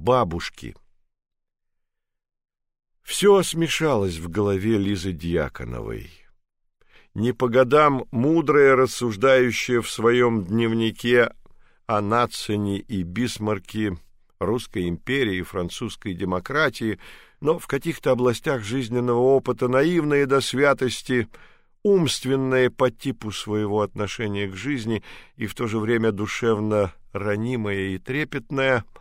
бабушки. Все смешалось в голове Лизы Дьяконовой. Не по годам мудрая, рассуждающая в своем дневнике о Нацине и Бисмарке, русской империи и французской демократии, но в каких-то областях жизненного опыта наивная до святости, умственная по типу своего отношения к жизни и в то же время душевно ранимая и трепетная —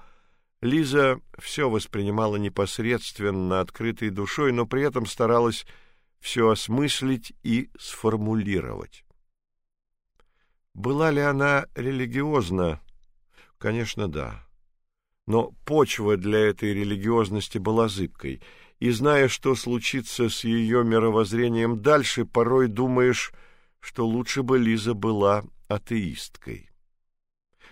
Лиза все воспринимала непосредственно, открытой душой, но при этом старалась все осмыслить и сформулировать. Была ли она религиозна? Конечно, да. Но почва для этой религиозности была зыбкой, и зная, что случится с ее мировоззрением дальше, порой думаешь, что лучше бы Лиза была атеисткой.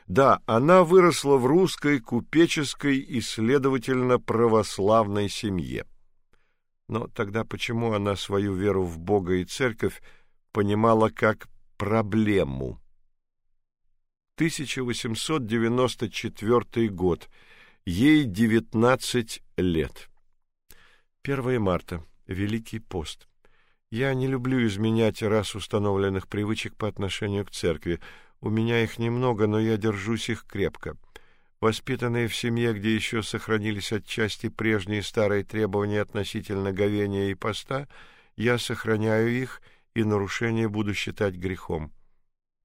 Да, она выросла в русской купеческой и, следовательно, православной семье. Но тогда почему она свою веру в Бога и церковь понимала как проблему? 1894 год. Ей 19 лет. 1 марта. Великий пост. Я не люблю изменять раз установленных привычек по отношению к церкви. У меня их немного, но я держусь их крепко. Воспитанные в семье, где еще сохранились отчасти прежние старые требования относительно говения и поста, я сохраняю их, и нарушение буду считать грехом.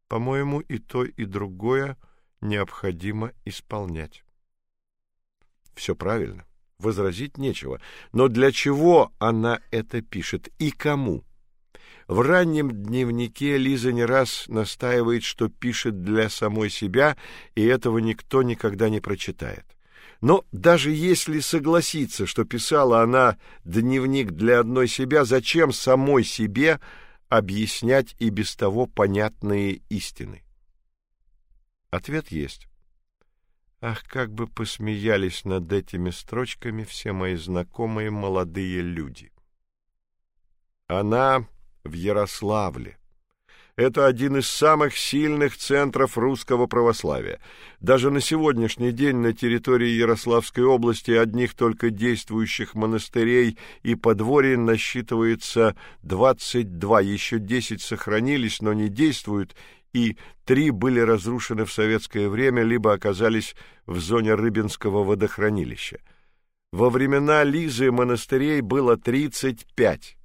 По-моему, и то, и другое необходимо исполнять. Все правильно, возразить нечего. Но для чего она это пишет и кому? В раннем дневнике Лиза не раз настаивает, что пишет для самой себя, и этого никто никогда не прочитает. Но даже если согласиться, что писала она дневник для одной себя, зачем самой себе объяснять и без того понятные истины? Ответ есть. Ах, как бы посмеялись над этими строчками все мои знакомые молодые люди. Она в Ярославле. Это один из самых сильных центров русского православия. Даже на сегодняшний день на территории Ярославской области одних только действующих монастырей и подворий насчитывается 22, еще 10 сохранились, но не действуют, и три были разрушены в советское время либо оказались в зоне Рыбинского водохранилища. Во времена Лизы монастырей было 35.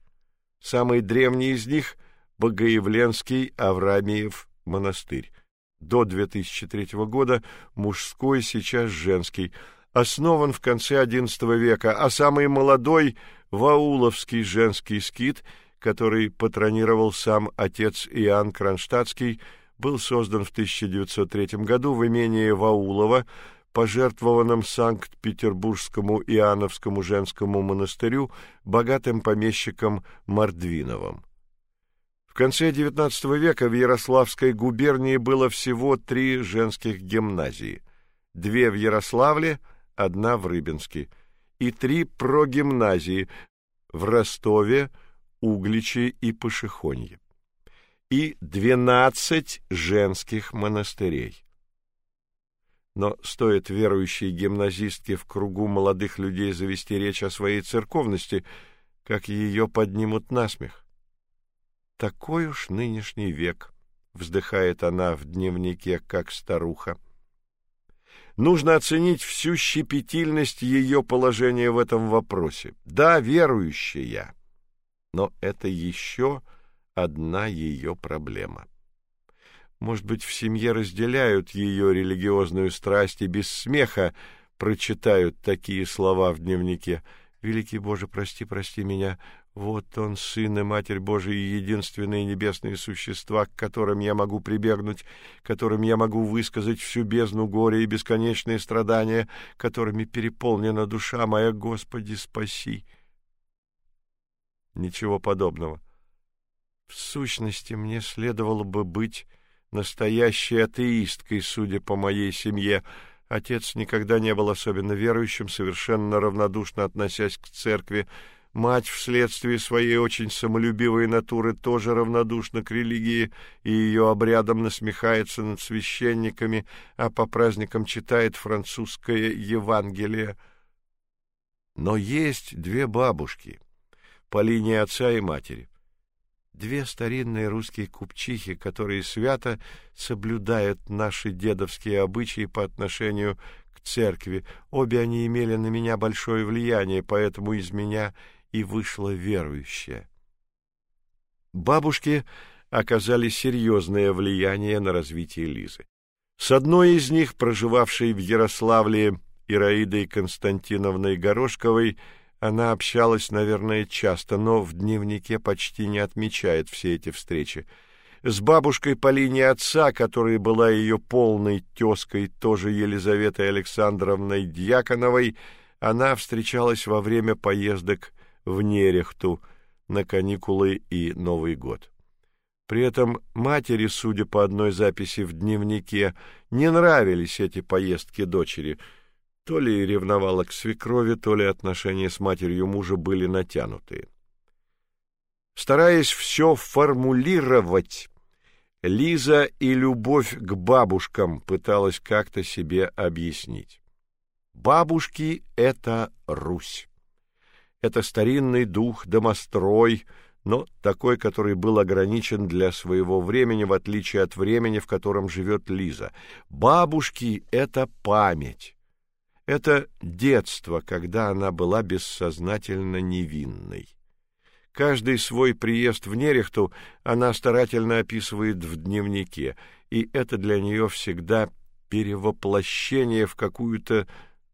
Самый древний из них — Богоявленский Авраамиев монастырь. До 2003 года мужской, сейчас женский. Основан в конце XI века, а самый молодой — Вауловский женский скит, который патронировал сам отец Иоанн Кронштадтский, был создан в 1903 году в имении Ваулова, пожертвованном Санкт-Петербургскому Иоанновскому женскому монастырю богатым помещиком Мордвиновым. В конце XIX века в Ярославской губернии было всего три женских гимназии: две в Ярославле, одна в Рыбинске, и три прогимназии в Ростове, Угличе и Пашихонье, и двенадцать женских монастырей. Но стоит верующей гимназистке в кругу молодых людей завести речь о своей церковности, как ее поднимут насмех. Такой уж нынешний век, вздыхает она в дневнике, как старуха. Нужно оценить всю щепетильность ее положения в этом вопросе. Да, верующая, но это еще одна ее проблема. Может быть, в семье разделяют ее религиозную страсть и без смеха прочитают такие слова в дневнике. Великий Боже, прости, прости меня. Вот он, сын и матерь Божия, и единственные небесные существа, к которым я могу прибегнуть, которым я могу высказать всю бездну горя и бесконечные страдания, которыми переполнена душа моя, Господи, спаси. Ничего подобного. В сущности, мне следовало бы быть настоящей атеисткой, судя по моей семье. Отец никогда не был особенно верующим, совершенно равнодушно относясь к церкви. Мать вследствие своей очень самолюбивой натуры тоже равнодушна к религии и ее обрядам насмехается над священниками, а по праздникам читает французское Евангелие. Но есть две бабушки по линии отца и матери. Две старинные русские купчихи, которые свято соблюдают наши дедовские обычаи по отношению к церкви. Обе они имели на меня большое влияние, поэтому из меня и вышла верующая. Бабушки оказали серьезное влияние на развитие Лизы. С одной из них, проживавшей в Ярославле, Ираидой Константиновной Горошковой, она общалась, наверное, часто, но в дневнике почти не отмечает все эти встречи. С бабушкой по линии отца, которая была ее полной тёской, тоже Елизаветой Александровной Дьяконовой, она встречалась во время поездок в Нерехту на каникулы и Новый год. При этом матери, судя по одной записи в дневнике, не нравились эти поездки дочери. То ли ревновала к свекрови, то ли отношения с матерью мужа были натянутые. Стараясь все формулировать, Лиза и любовь к бабушкам пыталась как-то себе объяснить. Бабушки это Русь. Это старинный дух, домострой, но такой, который был ограничен для своего времени, в отличие от времени, в котором живет Лиза. Бабушки это память. Это детство, когда она была бессознательно невинной. Каждый свой приезд в Нерехту она старательно описывает в дневнике, и это для нее всегда перевоплощение в какую-то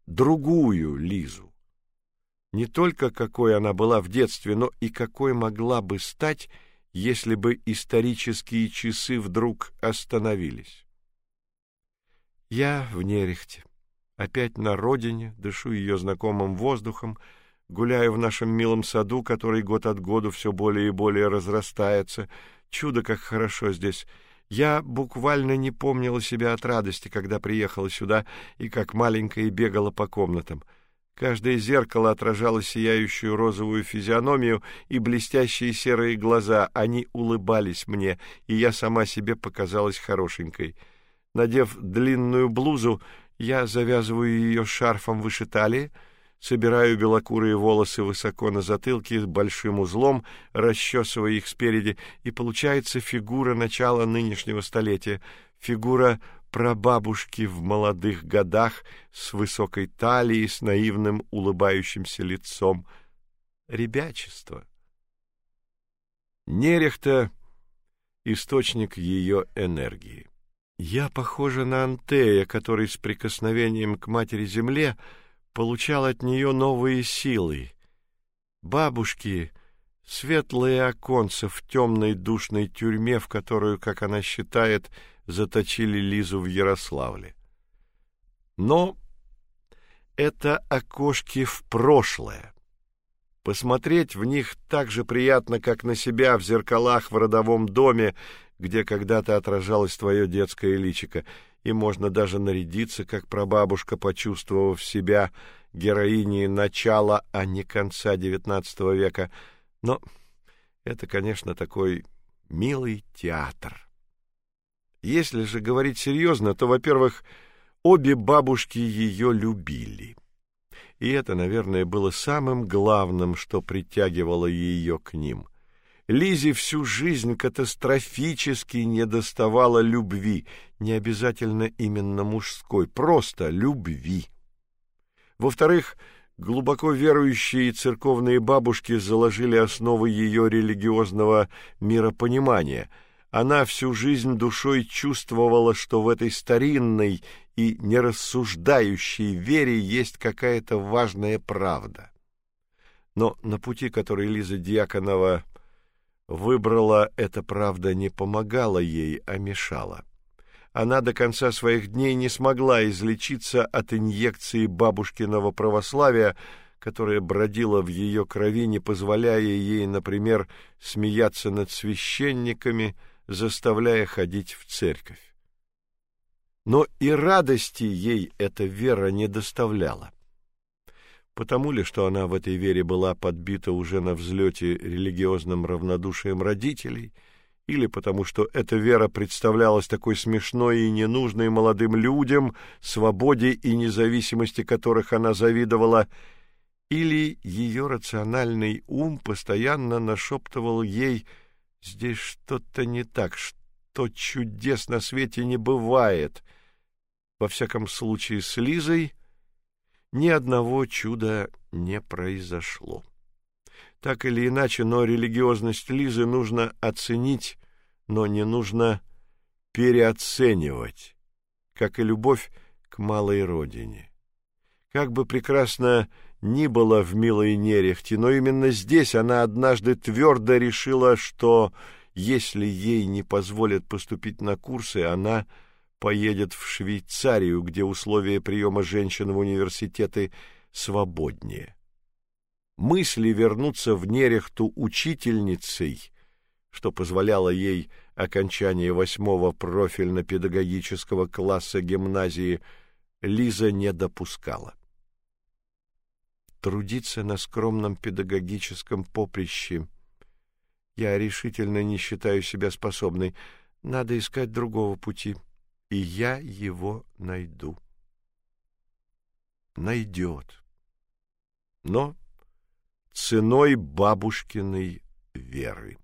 другую Лизу не только какой она была в детстве, но и какой могла бы стать, если бы исторические часы вдруг остановились. Я в Нерехте, опять на родине, дышу ее знакомым воздухом, гуляю в нашем милом саду, который год от года все более и более разрастается. Чудо, как хорошо здесь. Я буквально не помнила себя от радости, когда приехала сюда и как маленькая бегала по комнатам. Каждое зеркало отражало сияющую розовую физиономию и блестящие серые глаза. Они улыбались мне, и я сама себе показалась хорошенькой. Надев длинную блузу, я завязываю ее шарфом выше талии, собираю белокурые волосы высоко на затылке большим узлом, расчесывая их спереди, и получается фигура начала нынешнего столетия, фигура прабабушки в молодых годах с высокой талией, с наивным улыбающимся лицом. Ребячество. Нерехта — источник ее энергии. Я похожа на Антея, который с прикосновением к матери-земле получал от нее новые силы. Бабушки — светлые оконца в темной душной тюрьме, в которую, как она считает, — заточили Лизу в Ярославле. Но это окошки в прошлое. Посмотреть в них так же приятно, как на себя в зеркалах в родовом доме, где когда-то отражалось твое детское личико, и можно даже нарядиться, как прабабушка, почувствовав себя героиней начала, а не конца XIX века. Но это, конечно, такой милый театр. Если же говорить серьезно, то, во-первых, обе бабушки ее любили. И это, наверное, было самым главным, что притягивало ее к ним. Лизе всю жизнь катастрофически недоставало любви, не обязательно именно мужской, просто любви. Во-вторых, глубоко верующие церковные бабушки заложили основы ее религиозного миропонимания — она всю жизнь душой чувствовала, что в этой старинной и нерассуждающей вере есть какая-то важная правда. Но на пути, который Лиза Дьяконова выбрала, эта правда не помогала ей, а мешала. Она до конца своих дней не смогла излечиться от инъекции бабушкиного православия, которая бродила в ее крови, не позволяя ей, например, смеяться над священниками, заставляя ходить в церковь. Но и радости ей эта вера не доставляла. Потому ли, что она в этой вере была подбита уже на взлете религиозным равнодушием родителей, или потому что эта вера представлялась такой смешной и ненужной молодым людям, свободе и независимости которых она завидовала, или ее рациональный ум постоянно нашептывал ей «здесь что-то не так, что чудес на свете не бывает». Во всяком случае, с Лизой ни одного чуда не произошло. Так или иначе, но религиозность Лизы нужно оценить, но не нужно переоценивать, как и любовь к малой родине. Как бы прекрасно ни было в милой Нерехте, но именно здесь она однажды твердо решила, что если ей не позволят поступить на курсы, она поедет в Швейцарию, где условия приема женщин в университеты свободнее. Мысли вернуться в Нерехту учительницей, что позволяло ей окончание восьмого профильно-педагогического класса гимназии, Лиза не допускала. Трудиться на скромном педагогическом поприще я решительно не считаю себя способной. Надо искать другого пути и я его найду. Найдет. Но ценой бабушкиной веры.